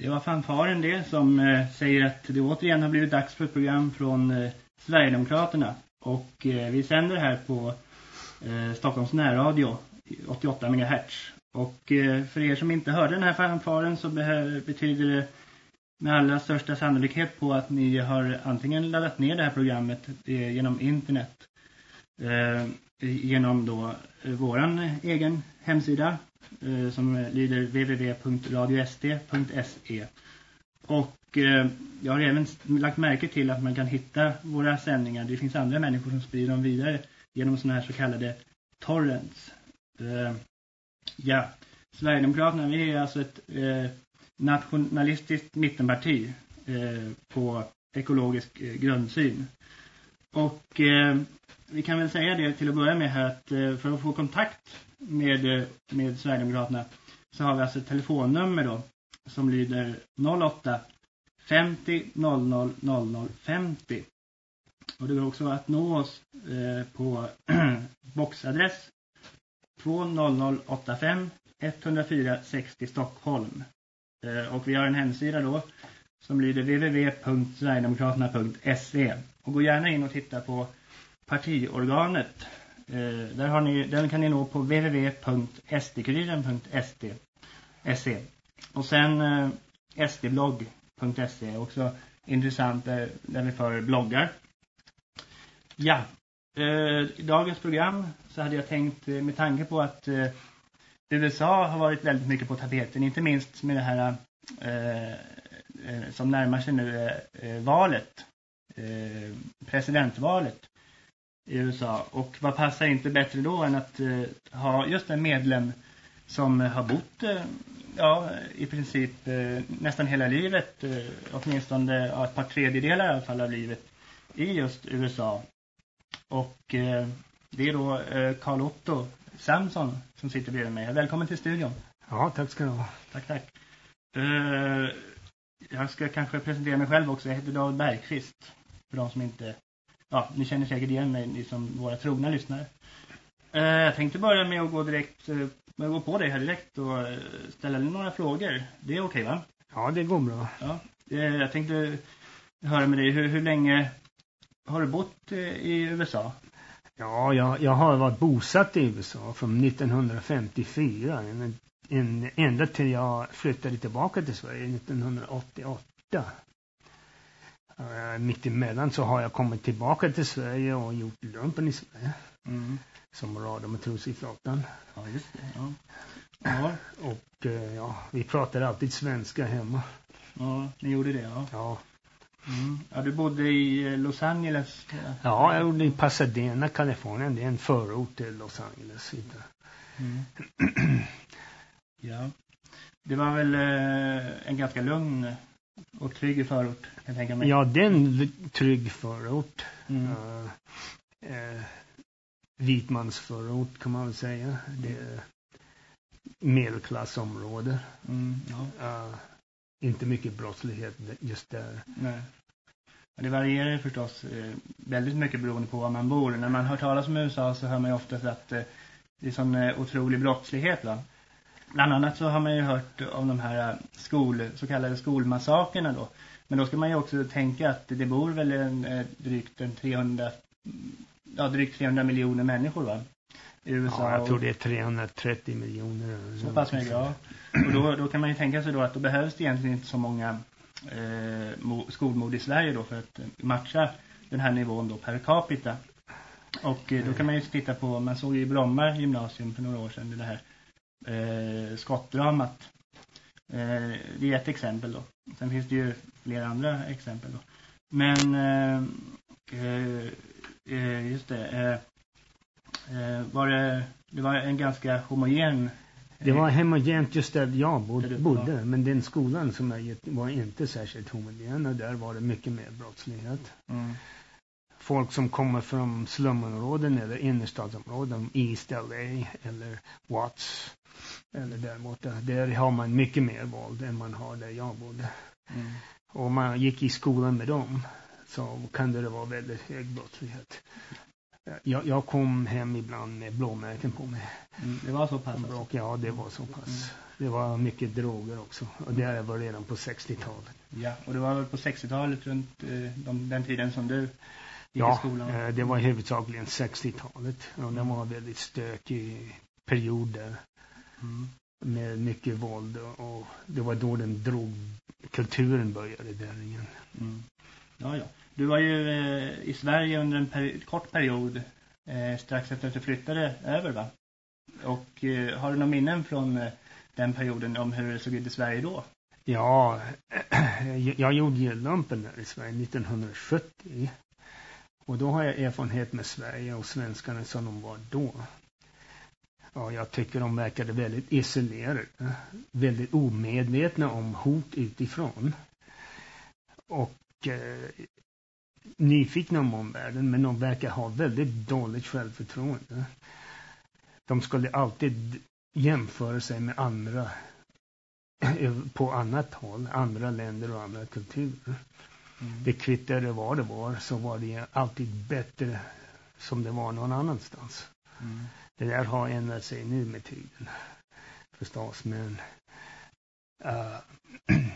Det var fanfaren det som eh, säger att det återigen har blivit dags för ett program från eh, Sverigedemokraterna. Och eh, vi sänder här på eh, Stockholms närradio 88 MHz. Och eh, för er som inte hörde den här fanfaren så betyder det med allra största sannolikhet på att ni har antingen laddat ner det här programmet eh, genom internet. Eh, genom då eh, våran egen hemsida Eh, som lyder www.radiosd.se och eh, jag har även lagt märke till att man kan hitta våra sändningar. Det finns andra människor som sprider dem vidare genom sådana här så kallade torrents. Eh, ja, Sverigedemokraterna vi är alltså ett eh, nationalistiskt mittenparti eh, på ekologisk eh, grundsyn. Och eh, vi kan väl säga det till att börja med här att eh, för att få kontakt med, eh, med Sverigedemokraterna så har vi alltså ett telefonnummer då som lyder 08 50 00 00 50. Och det går också att nå oss eh, på boxadress 20085 104 60 Stockholm. Eh, och vi har en hemsida då som lyder www.sverigedemokraterna.se och gå gärna in och titta på partiorganet. Eh, där har ni, den kan ni nå på www.sdkuriren.se och sen eh, sdblogg.se också intressant där, där vi för bloggar. Ja, eh, i dagens program så hade jag tänkt eh, med tanke på att eh, USA har varit väldigt mycket på tapeten, inte minst med det här eh, eh som närmar sig nu eh, eh valet, eh, presidentvalet i USA. Och vad passar inte bättre då än att eh, ha just en medlem som har bott eh, ja, i princip nästan hela livet, åtminstone ja, ett par tredjedelar i alla fall av livet i just USA. Och det är då Carl Otto Samson som sitter bredvid mig. Välkommen till studion. Ja, tack ska du ha. Tack, tack. Jag ska kanske presentera mig själv också. Jag heter David Bergqvist. För de som inte... Ja, ni känner säkert igen mig, ni som våra trogna lyssnare. Uh, jag tänkte börja med att gå direkt... Uh, gå på dig här direkt och ställa några frågor. Det är okej okay, va? Ja, det går bra. Ja, jag tänkte höra med dig. Hur, hur länge har du bott i USA? Ja, jag, jag har varit bosatt i USA från 1954. En, en, ända till jag flyttade tillbaka till Sverige 1988. Uh, mitt emellan så har jag kommit tillbaka till Sverige och gjort lumpen i Sverige. Mm. Som radiomatros i flottan. Ja, just det. Ja. ja. Och uh, ja, vi pratar alltid svenska hemma. Ja, ni gjorde det, ja. Ja. Mm. Ja, du bodde i eh, Los Angeles? Ja, jag bodde i Pasadena, Kalifornien. Det är en förort till Los Angeles. Mm. ja. Det var väl eh, en ganska lugn och trygg förort, kan jag tänka mig. Ja, det är en trygg förort. Mm. Uh, vitmansförort kan man väl säga. Det är medelklassområde. Mm, ja. uh, inte mycket brottslighet just där. Nej. Det varierar förstås eh, väldigt mycket beroende på var man bor. När man hör talas om USA så hör man ju oftast att det är sån otrolig brottslighet va. Bland annat så har man ju hört om de här skol, så kallade skolmassakerna då. Men då ska man ju också tänka att det bor väl en, drygt en 300, ja, drygt 300 miljoner människor va? I USA. Ja, jag tror det är 330 miljoner. Så pass mycket, ja. Och då, då kan man ju tänka sig då att då behövs det egentligen inte så många eh, skolmord i Sverige då för att matcha den här nivån då per capita. Och eh, då kan man ju titta på, man såg ju i Bromma gymnasium för några år sedan det här eh, skottdramat. Eh, det är ett exempel då. Sen finns det ju flera andra exempel då. Men eh, eh, eh just det, eh, var det, det var en ganska homogen det var homogent just där jag bodde, bodde men den skolan som jag gick var inte särskilt homogen och där var det mycket mer brottslighet. Mm. Folk som kommer från slumområden eller innerstadsområden, East LA eller Watts eller där borta, där har man mycket mer våld än man har där jag bodde. Mm. Och man gick i skolan med dem så kunde det vara väldigt hög brottslighet. jag, jag kom hem ibland med blåmärken på mig. Mm, det var så pass? Alltså. Ja, det var så pass. Mm. Det var mycket droger också. Och det var redan på 60-talet. Ja, och det var väl på 60-talet runt eh, de, den tiden som du gick ja, i skolan? Ja, eh, det var huvudsakligen 60-talet. Och det var en väldigt stökig period där. Mm. Med mycket våld. Och det var då den drogkulturen började där igen. Mm. Ja, ja. Du var ju eh, i Sverige under en peri kort period eh, strax efter att du flyttade över va? Och eh, har du några minnen från eh, den perioden om hur det såg ut i Sverige då? Ja, jag gjorde jullampen där i Sverige 1970. Och då har jag erfarenhet med Sverige och svenskarna som de var då. Ja, jag tycker de verkade väldigt isolerade. Väldigt omedvetna om hot utifrån. Och eh, nyfikna om omvärlden men de verkar ha väldigt dåligt självförtroende. De skulle alltid jämföra sig med andra på annat håll, andra länder och andra kulturer. Mm. Det kvittade vad det var så var det alltid bättre som det var någon annanstans. Mm. Det där har ändrat sig nu med tiden förstås men uh,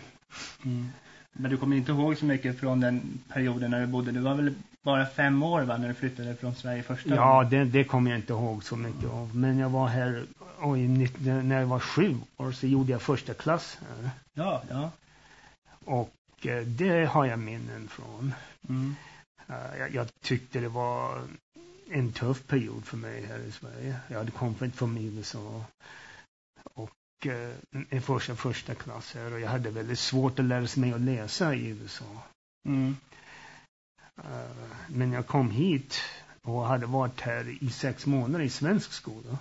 mm. Men du kommer inte ihåg så mycket från den perioden när du bodde. Du var väl bara fem år va, när du flyttade från Sverige första gången? Ja, det, det kommer jag inte ihåg så mycket av. Men jag var här, oj, när jag var sju år så gjorde jag första klass här. Ja, ja. Och eh, det har jag minnen från. Mm. Uh, jag, jag tyckte det var en tuff period för mig här i Sverige. Jag hade kommit från USA. Och Eh, en första, första klass här och jag hade väldigt svårt att lära mig att läsa i USA. Mm. Uh, men jag kom hit och hade varit här i sex månader i svensk skola.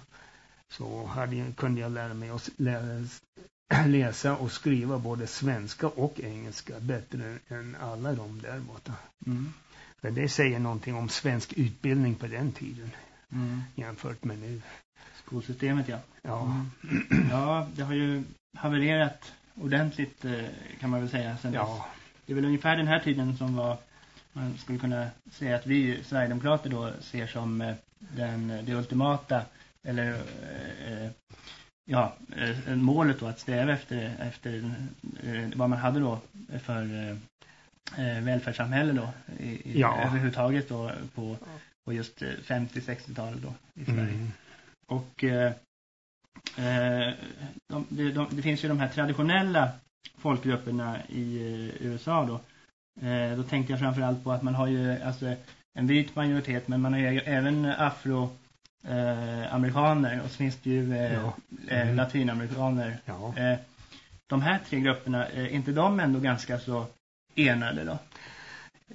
Så hade, kunde jag lära mig att lära, läsa och skriva både svenska och engelska bättre än alla de där borta. Mm. För det säger någonting om svensk utbildning på den tiden mm. jämfört med nu. Skolsystemet, ja. Ja. Mm. Ja, det har ju havererat ordentligt eh, kan man väl säga. Sen ja. Det är väl ungefär den här tiden som var, man skulle kunna säga att vi Sverigedemokrater då ser som eh, den, det ultimata, eller eh, ja, målet då att sträva efter, efter vad man hade då för eh, välfärdssamhälle då i, ja. överhuvudtaget då på, på just 50-60-talet då i Sverige. Mm. Och eh, eh, de, de, de, det finns ju de här traditionella folkgrupperna i eh, USA då. Eh, då tänkte jag framförallt på att man har ju alltså en vit majoritet men man har ju även afro eh, amerikaner och så finns det ju eh, ja. mm. latinamerikaner. Ja. de här tre grupperna, är inte de ändå ganska så enade då?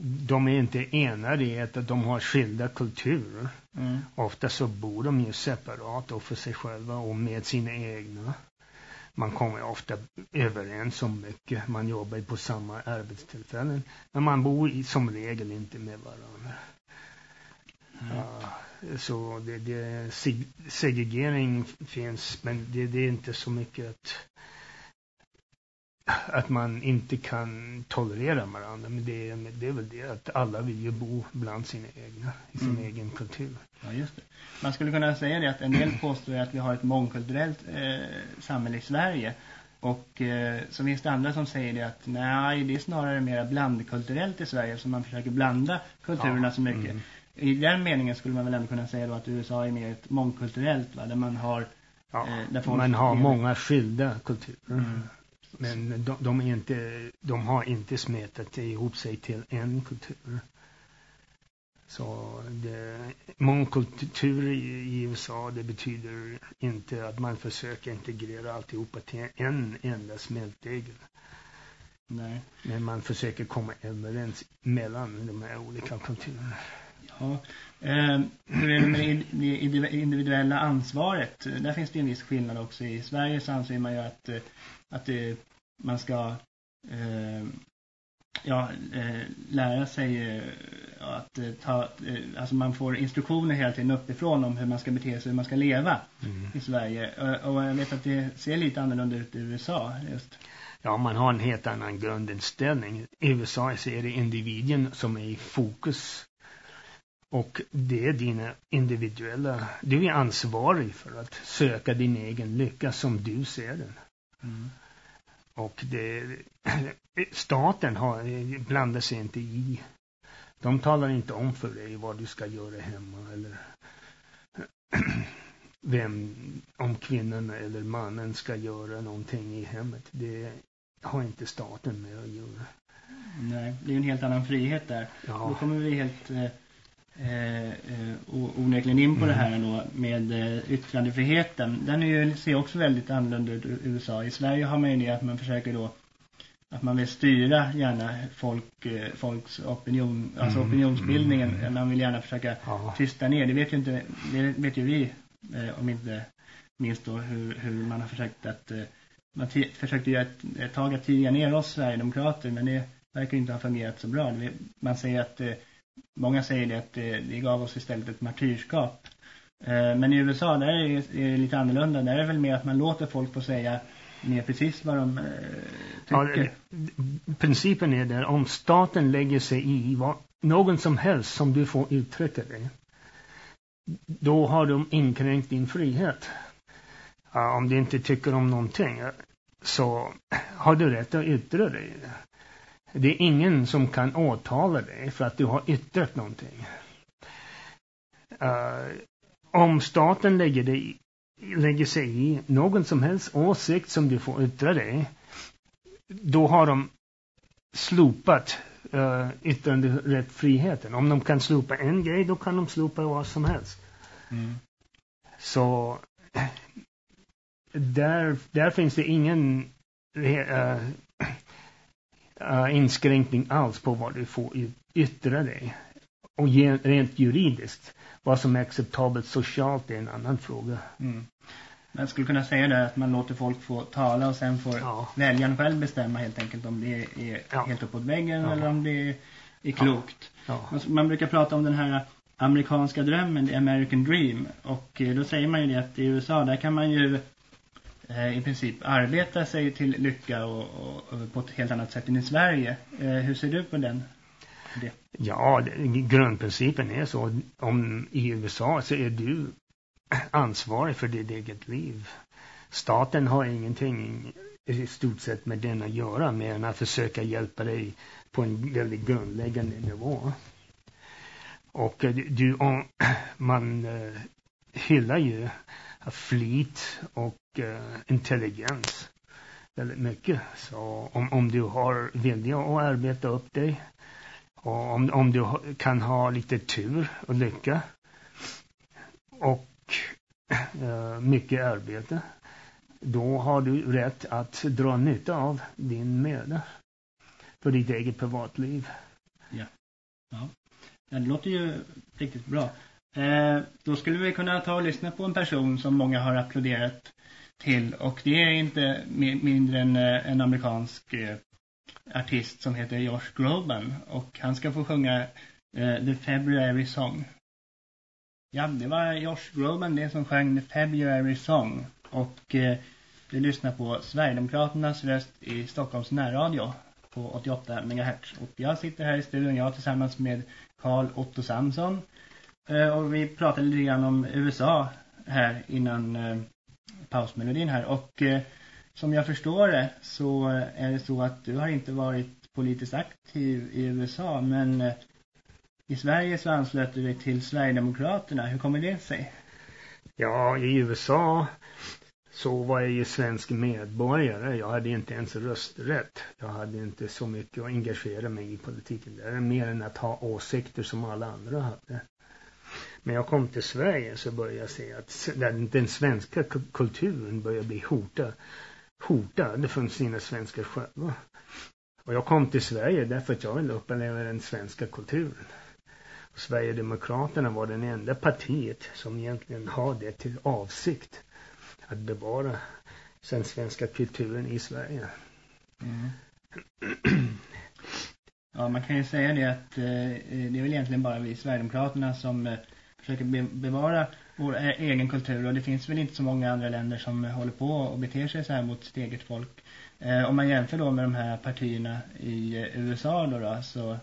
de är inte enade i att de har skilda kulturer. Mm. Ofta så bor de ju separat och för sig själva och med sina egna. Man kommer ofta överens om mycket. Man jobbar på samma arbetstillfällen. Men man bor som regel inte med varandra. Mm. Uh, så det, det, segregering finns men det, det är inte så mycket att att man inte kan tolerera varandra. Men det, är, det är väl det att alla vill ju bo bland sina egna, i sin mm. egen kultur. Ja, just det. Man skulle kunna säga det att en del påstår att vi har ett mångkulturellt eh, samhälle i Sverige. Och eh, så finns det andra som säger det att nej, det är snarare mer blandkulturellt i Sverige. Så man försöker blanda kulturerna ja. så mycket. Mm. I den meningen skulle man väl ändå kunna säga då att USA är mer ett mångkulturellt va? Där man har... Ja, eh, där man har många skilda kulturer. Mm. Men de, de, är inte, de har inte smetat ihop sig till en kultur. Så det, mångkultur i, USA det betyder inte att man försöker integrera alltihopa till en enda smältdegel. Nej. Men man försöker komma överens mellan de här olika kulturerna. Ja, eh, hur är det med det individuella ansvaret? Där finns det en viss skillnad också. I Sverige så anser man ju att, eh, att det, man ska eh, ja, eh, lära sig eh, att eh, ta, eh, alltså man får instruktioner hela tiden uppifrån om hur man ska bete sig, hur man ska leva mm. i Sverige. Och, och jag vet att det ser lite annorlunda ut i USA just. Ja, man har en helt annan grundinställning. I USA så är det individen som är i fokus Och det är dina individuella, du är ansvarig för att söka din egen lycka som du ser den. Mm. Och det, staten har, blandar sig inte i. De talar inte om för dig vad du ska göra hemma eller vem, om kvinnan eller mannen ska göra någonting i hemmet. Det har inte staten med att göra. Nej, det är en helt annan frihet där. Ja. Då kommer vi helt eh, eh, onekligen in på mm. det här då med eh, yttrandefriheten. Den är ju, ser också väldigt annorlunda ut i USA. I Sverige har man ju det att man försöker då att man vill styra gärna folk, eh, folks opinion, alltså mm. opinionsbildningen. Mm. Man vill gärna försöka ja. tysta ner. Det vet ju inte, det vet ju vi, eh, om inte minst då hur, hur man har försökt att eh, man försökte ju ett, ett tag att tiga ner oss Sverigedemokrater men det verkar inte ha fungerat så bra. Man säger att många säger det att det gav oss istället ett martyrskap. Men i USA där är det lite annorlunda. Där är det väl mer att man låter folk få säga mer precis vad de tycker. Ja, principen är där, om staten lägger sig i vad, någon som helst som du får uttrycka dig, då har de inkränkt din frihet. Om du inte tycker om någonting så har du rätt att yttra dig. Det är ingen som kan åtala dig för att du har yttrat någonting. Uh, om staten lägger, dig, lägger sig i någon som helst åsikt som du får yttra dig, då har de slopat uh, yttranderättfriheten. Om de kan slopa en grej, då kan de slopa vad som helst. Mm. Så där, där finns det ingen uh, uh, inskränkning alls på vad du får yttra dig. Och rent juridiskt, vad som är acceptabelt socialt är en annan fråga. Mm. Man skulle kunna säga det att man låter folk få tala och sen får ja. väljaren själv bestämma helt enkelt om det är ja. helt uppåt väggen ja. eller om det är, klokt. Man, man, brukar prata om den här amerikanska drömmen, the American dream. Och eh, då säger man ju det att i USA där kan man ju eh, Eh, i princip arbetar sig till lycka och, och, och, på ett helt annat sätt än i Sverige. Eh, hur ser du på den? Det? Ja, grundprincipen är så. Om i USA så är du ansvarig för ditt eget liv. Staten har ingenting i stort sett med den att göra mer än att försöka hjälpa dig på en väldigt grundläggande nivå. Och eh, du, man eh, hyllar ju Eh, flit och eh, intelligens väldigt mycket. Så om, om du har vilja att arbeta upp dig och om, om du kan ha lite tur och lycka och eh, mycket arbete, då har du rätt att dra nytta av din möda för ditt eget privatliv. Ja. ja. Det låter ju riktigt bra. Eh, då skulle vi kunna ta och lyssna på en person som många har applåderat till. Och det är inte mindre än eh, en amerikansk eh, artist som heter Josh Groban. Och han ska få sjunga eh, The February Song. Ja, det var Josh Groban det som sjöng The February Song. Och eh, du lyssnar på Sverigedemokraternas röst i Stockholms närradio på 88 MHz. Och jag sitter här i studion, jag tillsammans med Carl Otto Samson. Eh, och vi pratade lite grann om USA här innan eh, pausmelodin här. Och eh, som jag förstår det så är det så att du har inte varit politiskt aktiv i USA men i Sverige så anslöt du dig till Sverigedemokraterna. Hur kommer det sig? Ja, i USA så var jag ju svensk medborgare. Jag hade inte ens rösträtt. Jag hade inte så mycket att engagera mig i politiken. Det är mer än att ha åsikter som alla andra hade. När jag kom till Sverige så började jag se att den svenska kulturen började bli hotad, hotad från sina svenskar själva. Och jag kom till Sverige därför att jag ville uppleva den svenska kulturen. Och Sverigedemokraterna var den enda partiet som egentligen hade till avsikt att bevara den svenska kulturen i Sverige. Mm. Ja, man kan ju säga det att eh, eh, det är väl egentligen bara vi Sverigedemokraterna som eh, försöker be bevara vår e, egen kultur och det finns väl inte så många andra länder som håller på och beter sig så här mot sitt eget folk. Eh, om man jämför då med de här partierna i USA då, då så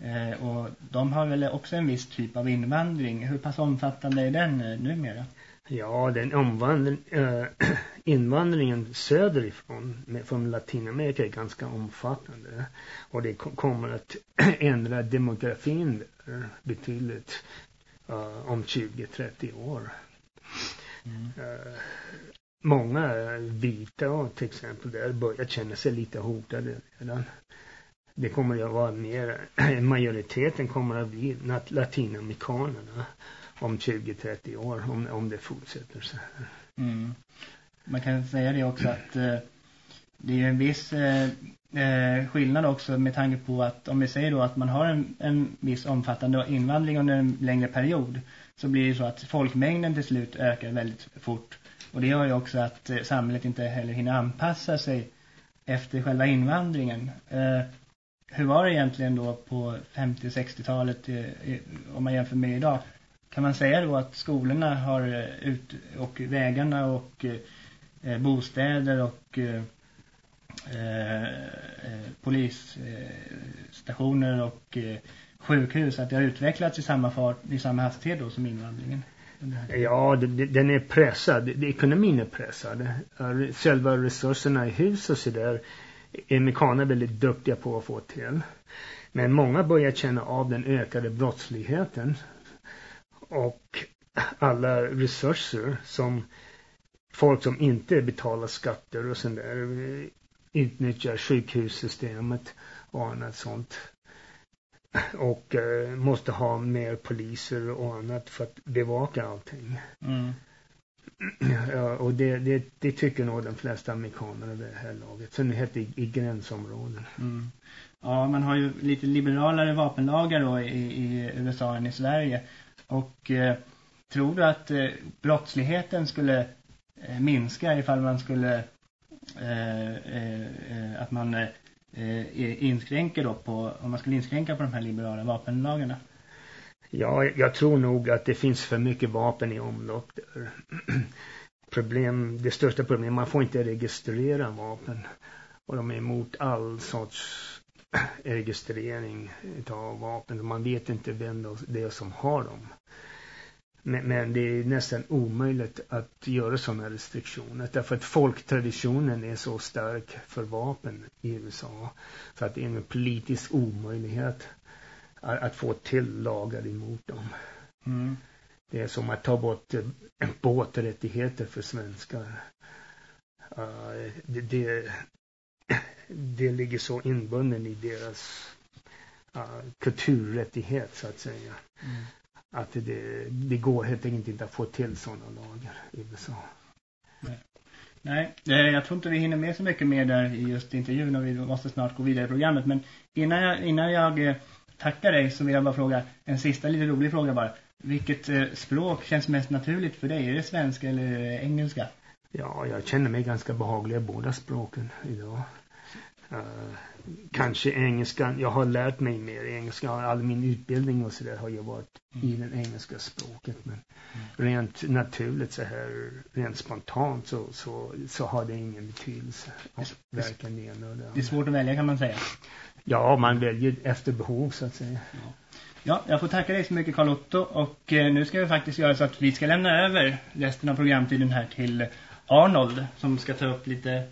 Eh, och de har väl också en viss typ av invandring. Hur pass omfattande är den eh, numera? Ja, den omvandring, äh, invandringen söderifrån med, från Latinamerika är ganska omfattande. Och det kommer att ändra demografin betydligt uh, om 20-30 år. Mm. Uh, många vita till exempel där börjar känna sig lite hotade redan. Det kommer att vara mer, majoriteten kommer att bli latinamerikanerna om 20-30 år om, om det fortsätter så här. Mm. Man kan säga det också att eh, det är en viss eh, eh, skillnad också med tanke på att om vi säger då att man har en, en viss omfattande invandring under en längre period så blir det så att folkmängden till slut ökar väldigt fort. Och det gör ju också att eh, samhället inte heller hinner anpassa sig efter själva invandringen. Eh, hur var det egentligen då på 50-60-talet eh, om man jämför med idag? Kan man säga då att skolorna har eh, ut och vägarna och eh, eh bostäder och eh, Eh, eh, polisstationer och eh, sjukhus att det har utvecklats i samma fart i samma hastighet då som invandringen? Ja, den är pressad. Ekonomin är pressad. Själva resurserna i hus och sådär är amerikaner väldigt duktiga på att få till. Men många börjar känna av den ökade brottsligheten och alla resurser som folk som inte betalar skatter och sånt där eh, utnyttjar sjukhussystemet och annat sånt. Och eh, måste ha mer poliser och annat för att bevaka allting. Mm. Ja, och det, det, det, tycker nog de flesta amerikaner det här laget. Synnerhet i, i gränsområden. Mm. Ja, man har ju lite liberalare vapenlagar då i, i USA än i Sverige. Och eh, tror du att eh, brottsligheten skulle eh, minska ifall man skulle Eh, eh, eh, att man inskränker då på om man skulle inskränka på de här liberala vapenlagarna? Ja, jag tror nog att det finns för mycket vapen i omlopp där. Problem, det största problemet, man får inte registrera vapen. Och de är emot all sorts registrering av vapen. Man vet inte vem det är som har dem. Men, men, det är nästan omöjligt att göra sådana restriktioner. Därför att folktraditionen är så stark för vapen i USA. Så att det är en politisk omöjlighet att, att få till lagar emot dem. Mm. Det är som att ta bort äh, båträttigheter för svenskar. Uh, det, det, det ligger så inbunden i deras uh, kulturrättighet så att säga. Mm. Att det, det går helt enkelt inte att få till sådana lagar i USA. Nej. Nej, eh, jag tror inte vi hinner med så mycket mer där i just intervjun och vi måste snart gå vidare i programmet. Men innan jag, innan jag eh, tackar dig så vill jag bara fråga en sista lite rolig fråga bara. Vilket eh, språk känns mest naturligt för dig? Är det svenska eller engelska? Ja, jag känner mig ganska behaglig i båda språken idag. Kanske engelskan. Jag har lärt mig mer engelska. All min utbildning och sådär har ju varit mm. i det engelska språket. Men mm. rent naturligt så här, rent spontant så, så, så har det ingen betydelse. Verkligen det ena och det Det är svårt att välja kan man säga. Ja, man väljer efter behov så att säga. Ja. Ja, jag får tacka dig så mycket Carl Otto och eh, nu ska vi faktiskt göra så att vi ska lämna över resten av programtiden här till Arnold som ska ta upp lite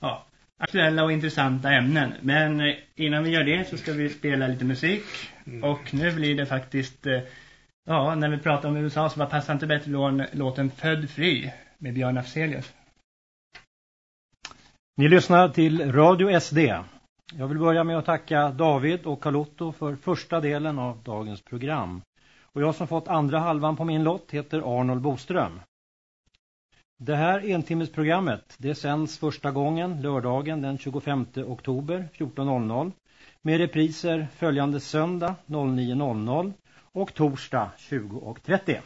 ja, aktuella och intressanta ämnen. Men eh, innan vi gör det så ska vi spela lite musik. Mm. Och nu blir det faktiskt, eh, ja, när vi pratar om USA så var passar inte bättre lån, låten Född fri med Björn Afzelius. Ni lyssnar till Radio SD. Jag vill börja med att tacka David och Carlotto för första delen av dagens program. Och jag som fått andra halvan på min lott heter Arnold Boström. Det här entimmesprogrammet det sänds första gången lördagen den 25 oktober 14.00 med repriser följande söndag 09.00 och torsdag 20.30.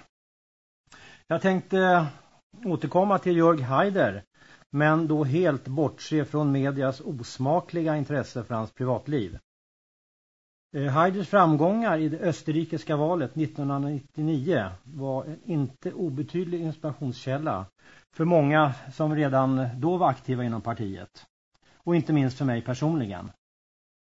Jag tänkte återkomma till Jörg Haider men då helt bortse från medias osmakliga intresse för hans privatliv. Eh, Haiders framgångar i det österrikiska valet 1999 var en inte obetydlig inspirationskälla för många som redan då var aktiva inom partiet. Och inte minst för mig personligen.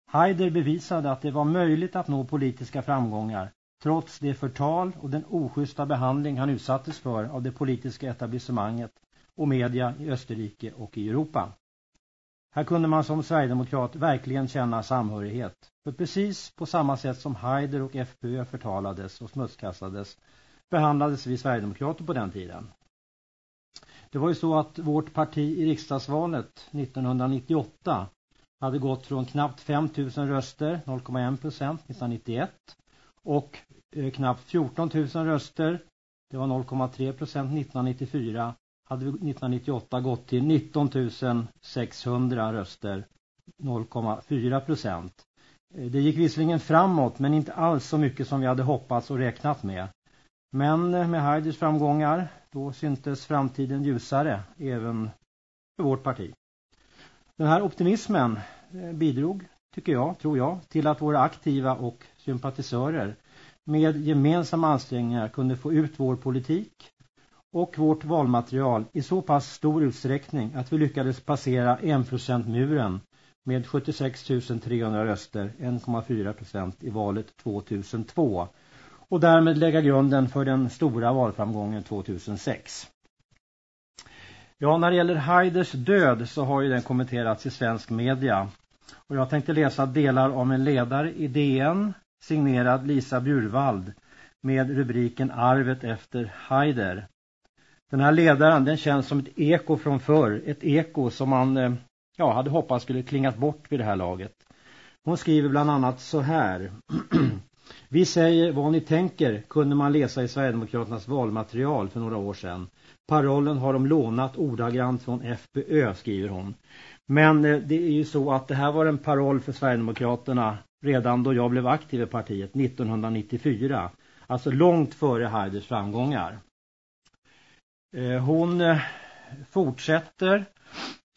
Haider bevisade att det var möjligt att nå politiska framgångar trots det förtal och den oschyssta behandling han utsattes för av det politiska etablissemanget och media i Österrike och i Europa. Här kunde man som Sverigedemokrat verkligen känna samhörighet. För precis på samma sätt som Haider och FPÖ förtalades och smutskastades behandlades vi Sverigedemokrater på den tiden. Det var ju så att vårt parti i riksdagsvalet 1998 hade gått från knappt 5 000 röster, 0,1 procent 1991 och eh, knappt 14 000 röster, det var 0,3 procent 1994 hade vi 1998 gått till 19 600 röster, 0,4 procent. Eh, det gick visserligen framåt men inte alls så mycket som vi hade hoppats och räknat med. Men eh, med Haiders framgångar då syntes framtiden ljusare även för vårt parti. Den här optimismen eh, bidrog, tycker jag, tror jag, till att våra aktiva och sympatisörer med gemensamma ansträngningar kunde få ut vår politik och vårt valmaterial i så pass stor utsträckning att vi lyckades passera 1%-muren med 76 300 röster, 1,4 procent i valet 2002 och därmed lägga grunden för den stora valframgången 2006. Ja, när det gäller Haiders död så har ju den kommenterats i svensk media. Och jag tänkte läsa delar av en ledare i DN signerad Lisa Bjurvald med rubriken Arvet efter Haider. Den här ledaren den känns som ett eko från förr, ett eko som man eh, ja, hade hoppats skulle klingat bort vid det här laget. Hon skriver bland annat så här. Vi säger vad ni tänker kunde man läsa i Sverigedemokraternas valmaterial för några år sedan. Parollen har de lånat ordagrant från FPÖ skriver hon. Men eh, det är ju så att det här var en paroll för Sverigedemokraterna redan då jag blev aktiv i partiet 1994. Alltså långt före Haiders framgångar. Eh, hon eh, fortsätter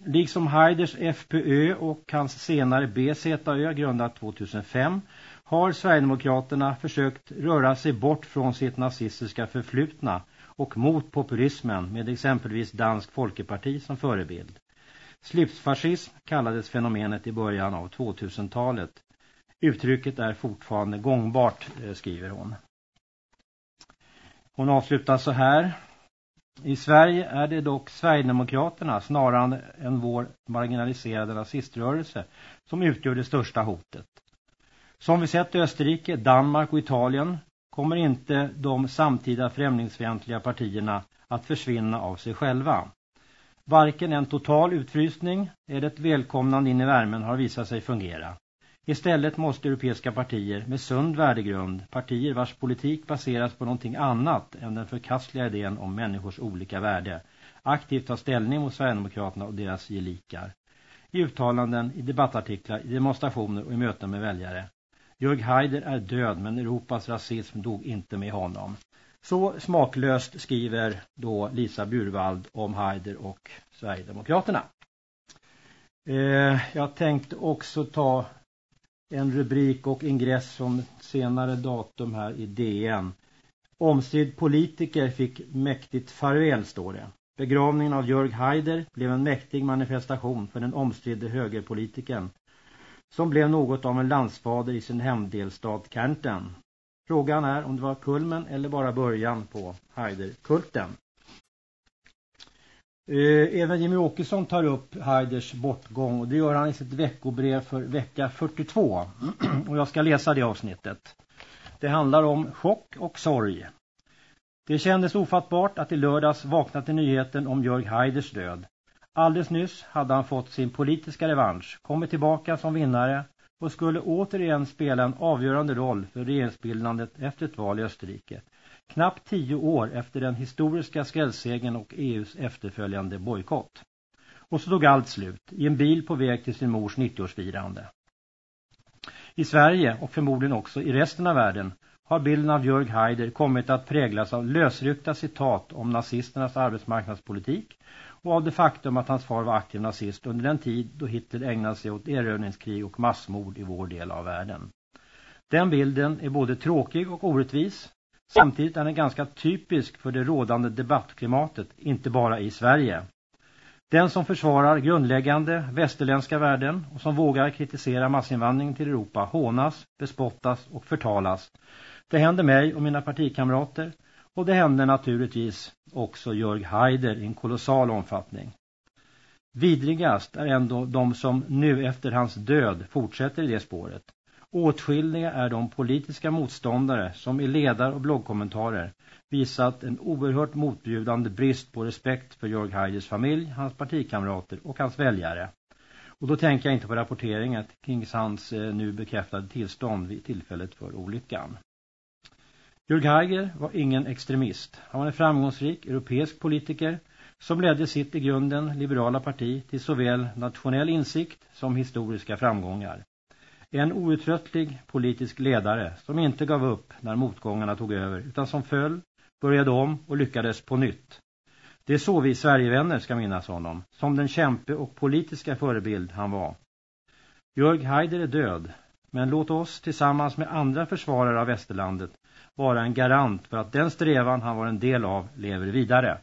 liksom Haiders FPÖ och hans senare BZÖ grundat 2005 har Sverigedemokraterna försökt röra sig bort från sitt nazistiska förflutna och mot populismen med exempelvis Dansk Folkeparti som förebild. Slipsfascism kallades fenomenet i början av 2000-talet. Uttrycket är fortfarande gångbart, eh, skriver hon. Hon avslutar så här. I Sverige är det dock Sverigedemokraterna snarare än vår marginaliserade naziströrelse som utgör det största hotet. Som vi sett i Österrike, Danmark och Italien kommer inte de samtida främlingsfientliga partierna att försvinna av sig själva. Varken en total utfrysning eller ett välkomnande in i värmen har visat sig fungera. Istället måste europeiska partier med sund värdegrund, partier vars politik baseras på någonting annat än den förkastliga idén om människors olika värde, aktivt ta ställning mot Sverigedemokraterna och deras gelikar. I uttalanden, i debattartiklar, i demonstrationer och i möten med väljare. Jörg Haider är död men Europas rasism dog inte med honom. Så smaklöst skriver då Lisa Burvald om Haider och Sverigedemokraterna. Eh, jag tänkte också ta en rubrik och ingress från senare datum här i DN. Omstridd politiker fick mäktigt farväl står det. Begravningen av Jörg Haider blev en mäktig manifestation för den omstridde högerpolitiken som blev något av en landsfader i sin hemdelstat Kärnten. Frågan är om det var kulmen eller bara början på Haider-kulten. Eh, även Jimmy Åkesson tar upp Haiders bortgång och det gör han i sitt veckobrev för vecka 42. och jag ska läsa det avsnittet. Det handlar om chock och sorg. Det kändes ofattbart att i lördags vakna till nyheten om Jörg Haiders död. Alldeles nyss hade han fått sin politiska revansch, kommit tillbaka som vinnare och skulle återigen spela en avgörande roll för regeringsbildandet efter ett val i Österrike. Knappt tio år efter den historiska skrällsegen och EUs efterföljande bojkott. Och så tog allt slut, i en bil på väg till sin mors 90-årsfirande. I Sverige och förmodligen också i resten av världen har bilden av Jörg Haider kommit att präglas av lösryckta citat om nazisternas arbetsmarknadspolitik och av det faktum att hans far var aktiv nazist under den tid då Hitler ägnade sig åt erövringskrig och massmord i vår del av världen. Den bilden är både tråkig och orättvis. Samtidigt är den ganska typisk för det rådande debattklimatet, inte bara i Sverige. Den som försvarar grundläggande västerländska värden och som vågar kritisera massinvandringen till Europa hånas, bespottas och förtalas. Det händer mig och mina partikamrater och det händer naturligtvis också Jörg Haider i en kolossal omfattning. Vidrigast är ändå de som nu efter hans död fortsätter i det spåret. Åtskilliga är de politiska motståndare som i ledar och bloggkommentarer visat en oerhört motbjudande brist på respekt för Jörg Haiders familj, hans partikamrater och hans väljare. Och då tänker jag inte på rapporteringen kring hans eh, nu bekräftade tillstånd vid tillfället för olyckan. Jörg Haider var ingen extremist. Han var en framgångsrik europeisk politiker som ledde sitt i grunden liberala parti till såväl nationell insikt som historiska framgångar. En outtröttlig politisk ledare som inte gav upp när motgångarna tog över utan som föll, började om och lyckades på nytt. Det är så vi Sverigevänner ska minnas honom, som den kämpe och politiska förebild han var. Jörg Haider är död, men låt oss tillsammans med andra försvarare av västerlandet vara en garant för att den strävan han var en del av lever vidare.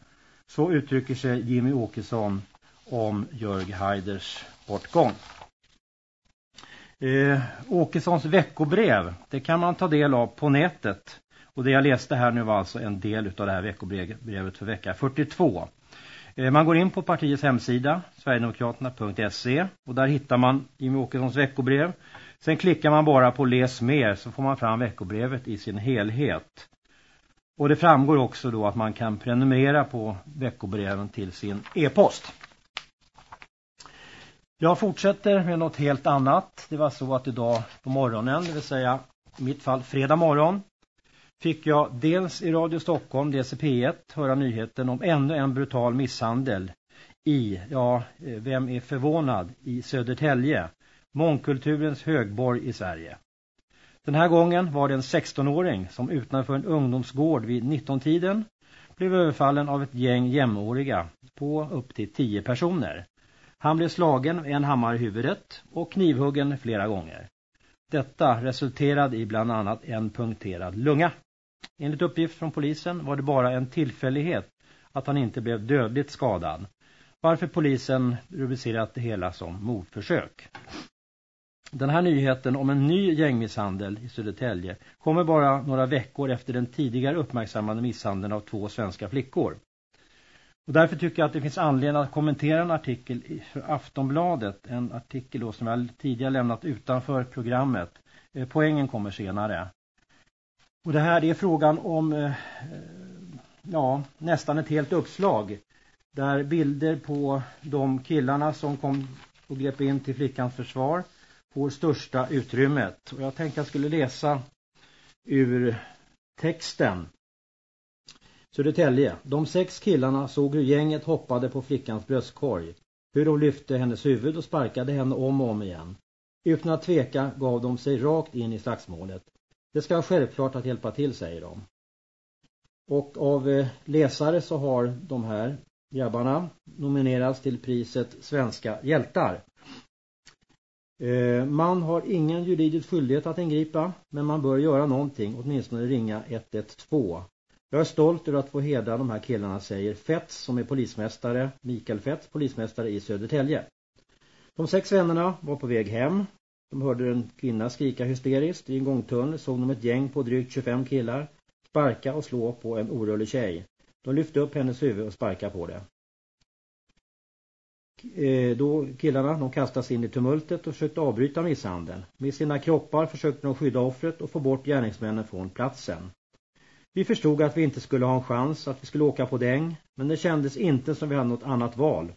Så uttrycker sig Jimmy Åkesson om Jörg Haiders bortgång. Eh, Åkessons veckobrev, det kan man ta del av på nätet. Och det jag läste här nu var alltså en del av det här veckobrevet för vecka 42. Eh, man går in på partiets hemsida, sverigedemokraterna.se och där hittar man Jimmy Åkessons veckobrev. Sen klickar man bara på läs mer så får man fram veckobrevet i sin helhet. Och det framgår också då att man kan prenumerera på veckobreven till sin e-post. Jag fortsätter med något helt annat. Det var så att idag på morgonen, det vill säga i mitt fall fredag morgon, fick jag dels i Radio Stockholm, dels i P1, höra nyheten om ännu en brutal misshandel i, ja, eh, vem är förvånad, i Södertälje, mångkulturens högborg i Sverige. Den här gången var det en 16-åring som utanför en ungdomsgård vid 19-tiden blev överfallen av ett gäng jämnåriga på upp till 10 personer. Han blev slagen med en hammare i huvudet och knivhuggen flera gånger. Detta resulterade i bland annat en punkterad lunga. Enligt uppgift från polisen var det bara en tillfällighet att han inte blev dödligt skadad. Varför polisen rubricerat det hela som mordförsök. Den här nyheten om en ny gängmisshandel i Södertälje kommer bara några veckor efter den tidigare uppmärksammade misshandeln av två svenska flickor. Och därför tycker jag att det finns anledning att kommentera en artikel för Aftonbladet. En artikel då som jag tidigare lämnat utanför programmet. Eh, poängen kommer senare. Och det här är frågan om eh, eh, ja, nästan ett helt uppslag. Där bilder på de killarna som kom och grep in till flickans försvar får största utrymmet. Och jag tänkte jag skulle läsa ur texten Södertälje. De sex killarna såg hur gänget hoppade på flickans bröstkorg. Hur de lyfte hennes huvud och sparkade henne om och om igen. Utan att tveka gav de sig rakt in i slagsmålet. Det ska vara självklart att hjälpa till, säger de. Och av eh, läsare så har de här grabbarna nominerats till priset Svenska hjältar. Eh, man har ingen juridisk skyldighet att ingripa, men man bör göra någonting, åtminstone ringa 112. Jag är stolt över att få hedra de här killarna, säger Fetz som är polismästare, Mikael Fetz, polismästare i Södertälje. De sex vännerna var på väg hem. De hörde en kvinna skrika hysteriskt. I en gångtunnel såg de ett gäng på drygt 25 killar sparka och slå på en orörlig tjej. De lyfte upp hennes huvud och sparkade på det. Eh, då killarna de kastas in i tumultet och försökte avbryta misshandeln. Med sina kroppar försökte de skydda offret och få bort gärningsmännen från platsen. Vi förstod att vi inte skulle ha en chans, att vi skulle åka på däng, men det kändes inte som vi hade något annat val.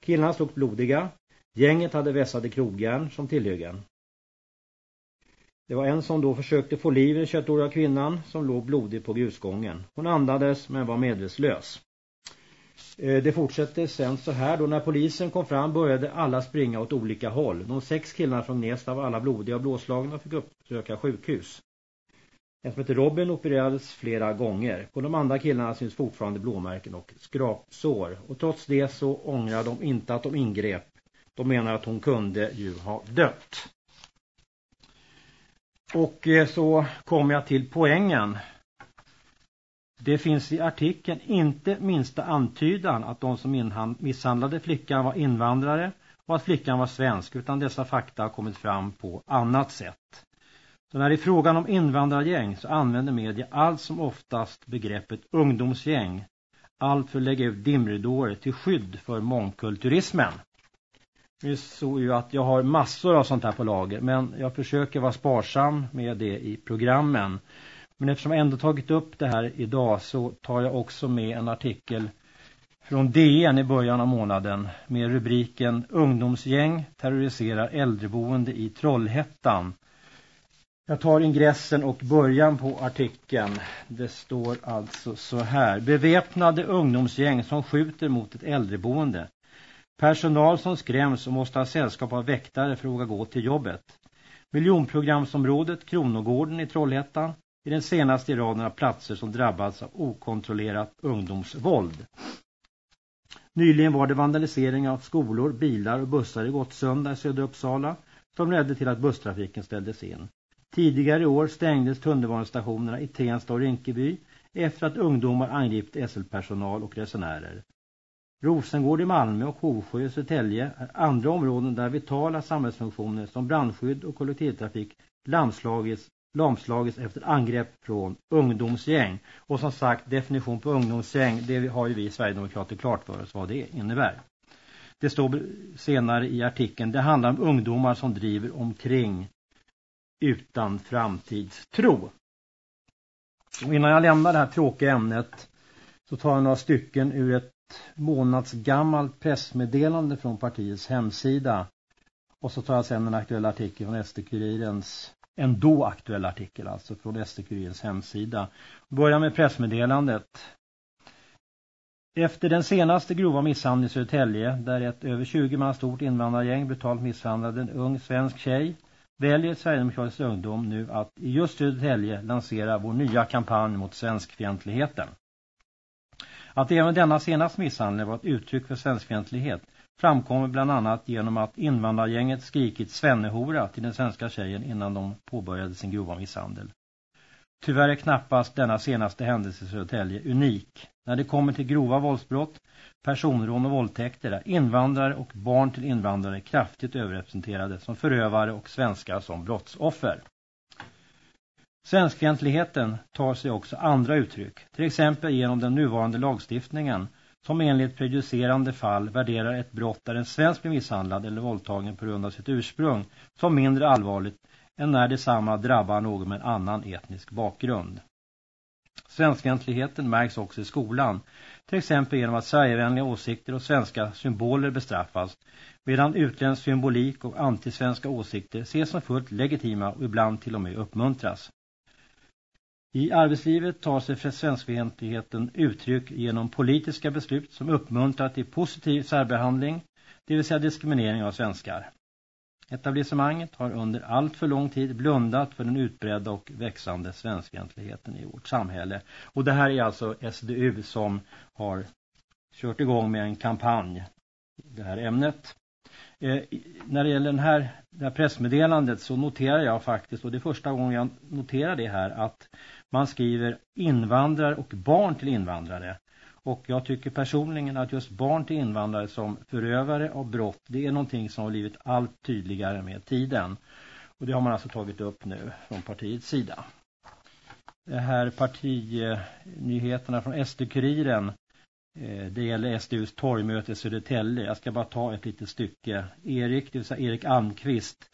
Killarna slog blodiga. Gänget hade vässade krogjärn som tillhyggen. Det var en som då försökte få liv i den köttoriga kvinnan som låg blodig på grusgången. Hon andades men var medvetslös. Eh, det fortsätter sen så här då när polisen kom fram började alla springa åt olika håll. De sex killarna från Gnesta var alla blodiga och blåslagna och fick uppsöka sjukhus. En som heter Robin opererades flera gånger. På de andra killarna syns fortfarande blåmärken och skrapsår. Och trots det så ångrar de inte att de ingrep. De menar att hon kunde ju ha dött. Och eh, så kommer jag till poängen. Det finns i artikeln inte minsta antydan att de som misshandlade flickan var invandrare och att flickan var svensk utan dessa fakta har kommit fram på annat sätt. Så när det är frågan om invandrargäng så använder media allt som oftast begreppet ungdomsgäng. Allt för att lägga ut dimridåer till skydd för mångkulturismen. Vi såg ju att jag har massor av sånt här på lager men jag försöker vara sparsam med det i programmen. Men eftersom jag ändå tagit upp det här idag så tar jag också med en artikel från DN i början av månaden med rubriken Ungdomsgäng terroriserar äldreboende i Trollhättan. Jag tar ingressen och början på artikeln. Det står alltså så här. Beväpnade ungdomsgäng som skjuter mot ett äldreboende. Personal som skräms och måste ha sällskap av väktare för att våga gå till jobbet. Miljonprogramsområdet Kronogården i Trollhättan är den senaste i raden av platser som drabbats av okontrollerat ungdomsvåld. Nyligen var det vandalisering av skolor, bilar och bussar i Gottsunda i södra Uppsala som ledde till att busstrafiken ställdes in. Tidigare i år stängdes tunnelbanestationerna i Tensta och Rinkeby efter att ungdomar angripit SL-personal och resenärer. Rosengård i Malmö och Hovsjö i Södertälje är andra områden där vitala samhällsfunktioner som brandskydd och kollektivtrafik lamslagits, lamslagits efter angrepp från ungdomsgäng. Och som sagt, definition på ungdomsgäng, det har ju vi Sverigedemokrater klart för oss vad det innebär. Det står senare i artikeln, det handlar om ungdomar som driver omkring utan framtidstro. Och innan jag lämnar det här tråkiga ämnet så tar jag några stycken ur ett månadsgammalt pressmeddelande från partiets hemsida. Och så tar jag sen en aktuell artikel från SD-kurirens, en då aktuell artikel alltså från SD-kurirens hemsida. Börjar med pressmeddelandet. Efter den senaste grova misshandeln i Södertälje, där ett över 20 man stort invandrargäng brutalt misshandlade en ung svensk tjej, väljer Sverigedemokratisk ungdom nu att i just Södertälje lansera vår nya kampanj mot svenskfientligheten. Att även denna senaste misshandel var ett uttryck för svenskfientlighet framkommer bland annat genom att invandrargänget skrikit svennehora till den svenska tjejen innan de påbörjade sin grova misshandel. Tyvärr är knappast denna senaste händelse i Södertälje unik. När det kommer till grova våldsbrott, personrån och våldtäkter är invandrare och barn till invandrare kraftigt överrepresenterade som förövare och svenskar som brottsoffer. Svenskfientligheten tar sig också andra uttryck, till exempel genom den nuvarande lagstiftningen som enligt prejudicerande fall värderar ett brott där en svensk blir misshandlad eller våldtagen på grund av sitt ursprung som mindre allvarligt än när detsamma drabbar någon med en annan etnisk bakgrund. Svenskfientligheten märks också i skolan, till exempel genom att Sverigevänliga åsikter och svenska symboler bestraffas, medan utländsk symbolik och antisvenska åsikter ses som fullt legitima och ibland till och med uppmuntras. I arbetslivet tar sig svenskfientligheten uttryck genom politiska beslut som uppmuntrar till positiv särbehandling, det vill säga diskriminering av svenskar. Etablissemanget har under allt för lång tid blundat för den utbredda och växande svenskfientligheten i vårt samhälle. Och det här är alltså SDU som har kört igång med en kampanj i det här ämnet. Eh, när det gäller den här, det här pressmeddelandet så noterar jag faktiskt, och det är första gången jag noterar det här, att man skriver invandrare och barn till invandrare. Och jag tycker personligen att just barn till invandrare som förövare av brott, det är någonting som har blivit allt tydligare med tiden. Och det har man alltså tagit upp nu från partiets sida. Det här partinyheterna från SD-kuriren, eh, det gäller SDUs torgmöte i Södertälje. Jag ska bara ta ett litet stycke. Erik, det vill säga Erik Almqvist,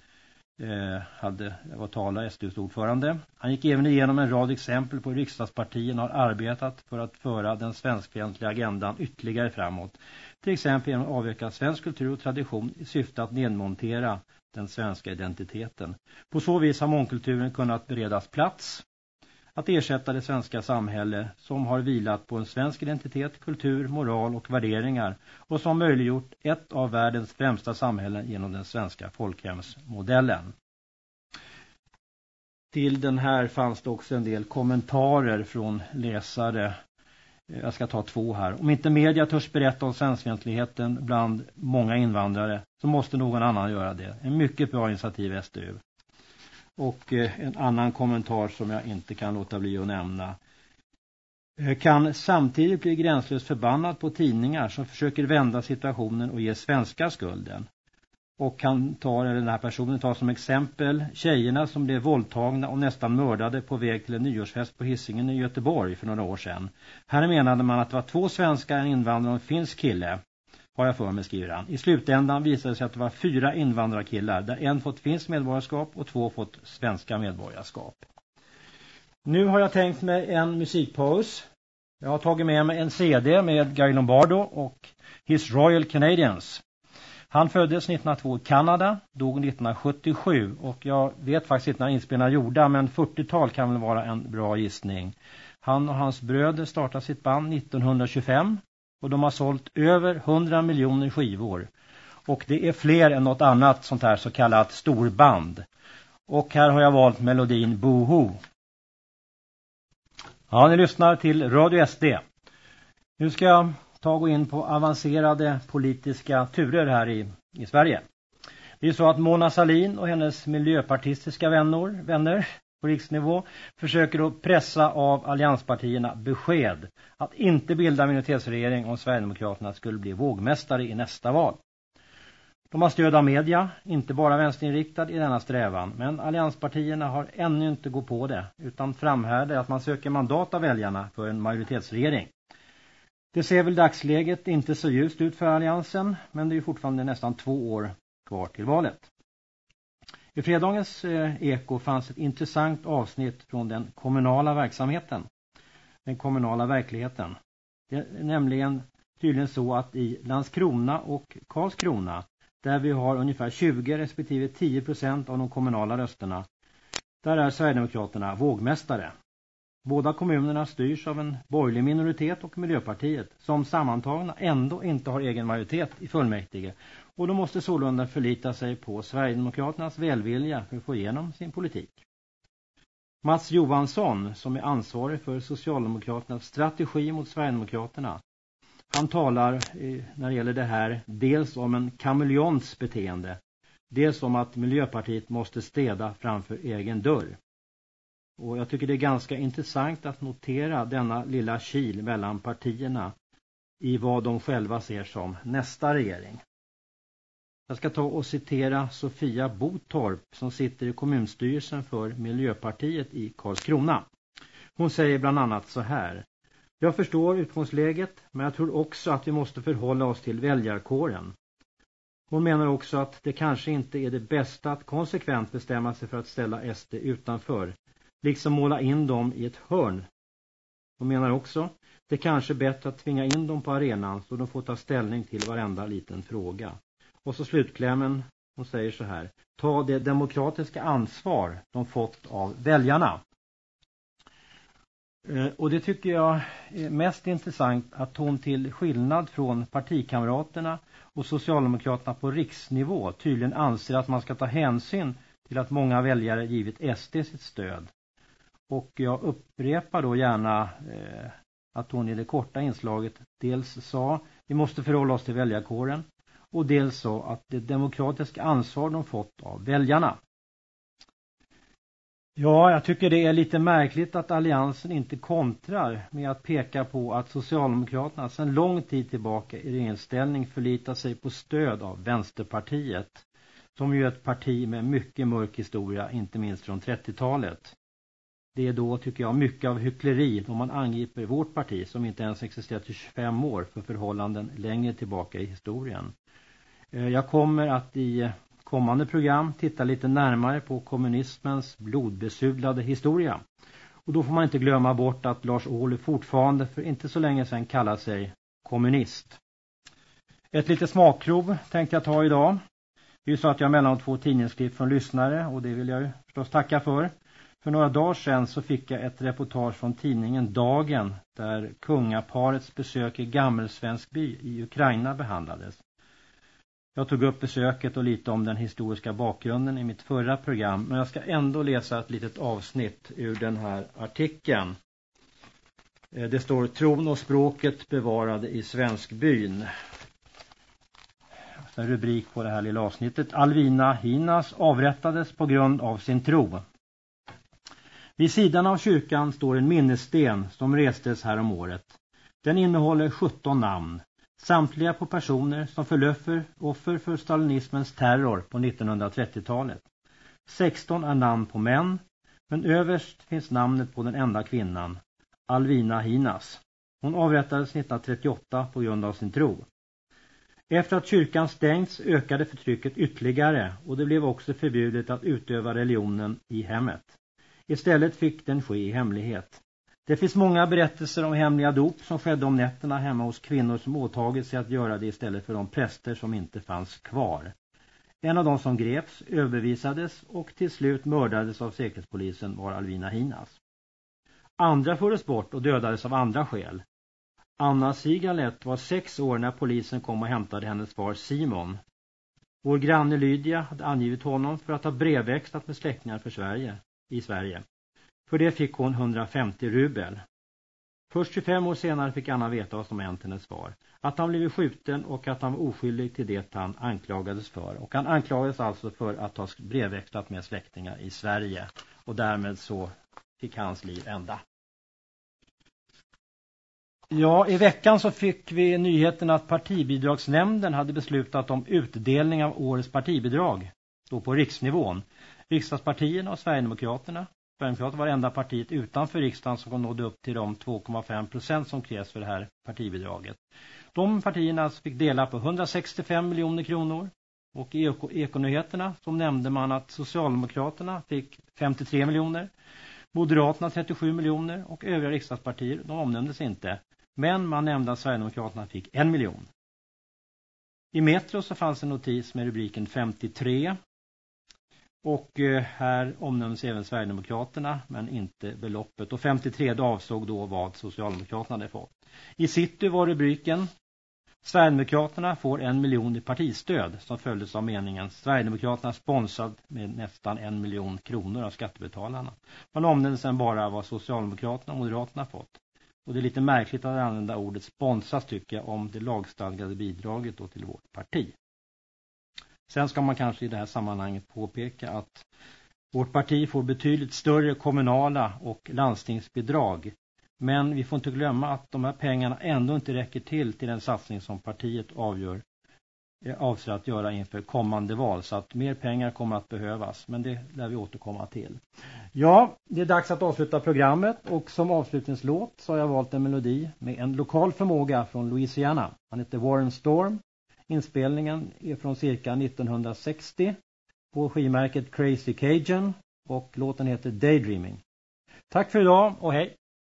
Eh, hade, var talare, SDs ordförande. Han gick även igenom en rad exempel på hur riksdagspartierna har arbetat för att föra den svenskfientliga agendan ytterligare framåt. Till exempel genom att avveckla svensk kultur och tradition i syfte att nedmontera den svenska identiteten. På så vis har mångkulturen kunnat beredas plats att ersätta det svenska samhälle som har vilat på en svensk identitet, kultur, moral och värderingar och som möjliggjort ett av världens främsta samhällen genom den svenska folkhemsmodellen. Till den här fanns det också en del kommentarer från läsare. Jag ska ta två här. Om inte media törs berätta om svenskfientligheten bland många invandrare så måste någon annan göra det. En mycket bra initiativ SDU. Och eh, en annan kommentar som jag inte kan låta bli att nämna. Eh, kan samtidigt bli gränslöst förbannad på tidningar som försöker vända situationen och ge svenska skulden. Och han tar, eller den här personen tar som exempel tjejerna som blev våldtagna och nästan mördade på väg till en nyårsfest på Hisingen i Göteborg för några år sedan. Här menade man att det var två svenskar, en invandrare och en finsk kille. Har jag för mig, skriver han. I slutändan visade det sig att det var fyra invandrarkillar där en fått finsk medborgarskap och två fått svenska medborgarskap. Nu har jag tänkt mig en musikpaus. Jag har tagit med mig en CD med Guy Lombardo och His Royal Canadians. Han föddes 1902 i Kanada, dog 1977 och jag vet faktiskt inte när inspelningarna är gjorda men 40-tal kan väl vara en bra gissning. Han och hans bröder startade sitt band 1925 och de har sålt över 100 miljoner skivor. Och det är fler än något annat sånt här så kallat storband. Och här har jag valt melodin Boho. Ja, ni lyssnar till Radio SD. Nu ska jag ta och gå in på avancerade politiska turer här i, i Sverige. Det är så att Mona Salin och hennes miljöpartistiska vänner, vänner på riksnivå försöker att pressa av allianspartierna besked att inte bilda minoritetsregering om Sverigedemokraterna skulle bli vågmästare i nästa val. De har stöd av media, inte bara vänsterinriktad i denna strävan, men allianspartierna har ännu inte gått på det, utan framhärdar att man söker mandat av väljarna för en majoritetsregering. Det ser väl dagsläget inte så ljust ut för alliansen, men det är fortfarande nästan två år kvar till valet. I fredagens eh, eko fanns ett intressant avsnitt från den kommunala verksamheten, den kommunala verkligheten. Det är nämligen tydligen så att i Landskrona och Karlskrona, där vi har ungefär 20 respektive 10 procent av de kommunala rösterna, där är Sverigedemokraterna vågmästare. Båda kommunerna styrs av en borgerlig minoritet och Miljöpartiet som sammantagna ändå inte har egen majoritet i fullmäktige och de måste sålunda förlita sig på Sverigedemokraternas välvilja för att få igenom sin politik. Mats Johansson, som är ansvarig för Socialdemokraternas strategi mot Sverigedemokraterna, han talar eh, när det gäller det här dels om en kameleons beteende, dels om att Miljöpartiet måste städa framför egen dörr. Och jag tycker det är ganska intressant att notera denna lilla kil mellan partierna i vad de själva ser som nästa regering. Jag ska ta och citera Sofia Botorp som sitter i kommunstyrelsen för Miljöpartiet i Karlskrona. Hon säger bland annat så här. Jag förstår utgångsläget men jag tror också att vi måste förhålla oss till väljarkåren. Hon menar också att det kanske inte är det bästa att konsekvent bestämma sig för att ställa SD utanför liksom måla in dem i ett hörn. Hon menar också, det kanske är bättre att tvinga in dem på arenan så de får ta ställning till varenda liten fråga. Och så slutklämmen, hon säger så här, ta det demokratiska ansvar de fått av väljarna. Eh, och det tycker jag är mest intressant att hon till skillnad från partikamraterna och Socialdemokraterna på riksnivå tydligen anser att man ska ta hänsyn till att många väljare givit SD sitt stöd. Och jag upprepar då gärna eh, att hon i det korta inslaget dels sa vi måste förhålla oss till väljarkåren och dels så att det demokratiska ansvar de fått av väljarna. Ja, jag tycker det är lite märkligt att alliansen inte kontrar med att peka på att Socialdemokraterna sedan lång tid tillbaka i regeringsställning förlitar sig på stöd av Vänsterpartiet som ju är ett parti med mycket mörk historia, inte minst från 30-talet. Det är då, tycker jag, mycket av hyckleri om man angriper vårt parti som inte ens existerat i 25 år för förhållanden längre tillbaka i historien. Eh, jag kommer att i kommande program titta lite närmare på kommunismens blodbesudlade historia. Och då får man inte glömma bort att Lars Ohly fortfarande för inte så länge sedan kallar sig kommunist. Ett litet smakprov tänkte jag ta idag. Det är ju så att jag mellan två tidningsklipp från lyssnare och det vill jag ju förstås tacka för. För några dagar sedan så fick jag ett reportage från tidningen Dagen där kungaparets besök i Gammelsvenskby i Ukraina behandlades. Jag tog upp besöket och lite om den historiska bakgrunden i mitt förra program men jag ska ändå läsa ett litet avsnitt ur den här artikeln. Eh, det står Tron och språket bevarade i Svenskbyn. En rubrik på det här lilla avsnittet. Alvina Hinas avrättades på grund av sin tro. Vid sidan av kyrkan står en minnessten som restes här om året. Den innehåller 17 namn, samtliga på personer som förlöffer offer för stalinismens terror på 1930-talet. 16 är namn på män, men överst finns namnet på den enda kvinnan, Alvina Hinas. Hon avrättades 1938 på grund av sin tro. Efter att kyrkan stängts ökade förtrycket ytterligare och det blev också förbjudet att utöva religionen i hemmet. Istället fick den ske i hemlighet. Det finns många berättelser om hemliga dop som skedde om nätterna hemma hos kvinnor som åtagit sig att göra det istället för de präster som inte fanns kvar. En av de som greps övervisades och till slut mördades av säkerhetspolisen var Alvina Hinas. Andra fördes bort och dödades av andra skäl. Anna Sigalet var sex år när polisen kom och hämtade hennes far Simon. Vår granne Lydia hade angivit honom för att ha brevväxlat med släktingar för Sverige, i Sverige. För det fick hon 150 rubel. Först 25 år senare fick Anna veta vad som hänt hennes far. Att han blivit skjuten och att han var oskyldig till det han anklagades för. Och han anklagades alltså för att ha brevväxlat med släktingar i Sverige. Och därmed så fick hans liv ända. Ja, i veckan så fick vi nyheten att partibidragsnämnden hade beslutat om utdelning av årets partibidrag. Då på riksnivån. Riksdagspartierna och Sverigedemokraterna. Sverigedemokraterna var det enda partiet utanför riksdagen som nådde upp till de 2,5 procent som krävs för det här partibidraget. De partierna fick dela på 165 miljoner kronor. Och i Ekonyheterna så nämnde man att Socialdemokraterna fick 53 miljoner. Moderaterna 37 miljoner och övriga riksdagspartier, de omnämndes inte. Men man nämnde att Sverigedemokraterna fick en miljon. I Metro så fanns en notis med rubriken 53. Och eh, här omnämns även Sverigedemokraterna men inte beloppet. Och 53 avsåg då vad Socialdemokraterna hade fått. I City var rubriken Sverigedemokraterna får en miljon i partistöd som följdes av meningen Sverigedemokraterna sponsrad med nästan en miljon kronor av skattebetalarna. Man omnämnde sedan bara vad Socialdemokraterna och Moderaterna fått. Och det är lite märkligt att använda ordet sponsras tycker jag om det lagstadgade bidraget då till vårt parti. Sen ska man kanske i det här sammanhanget påpeka att vårt parti får betydligt större kommunala och landstingsbidrag. Men vi får inte glömma att de här pengarna ändå inte räcker till till den satsning som partiet avgör eh, avser att göra inför kommande val så att mer pengar kommer att behövas men det lär vi återkomma till. Ja, det är dags att avsluta programmet och som avslutningslåt så har jag valt en melodi med en lokal förmåga från Louisiana. Han heter Warren Storm. Inspelningen är från cirka 1960 på skivmärket Crazy Cajun och låten heter Daydreaming. Tack för idag och hej!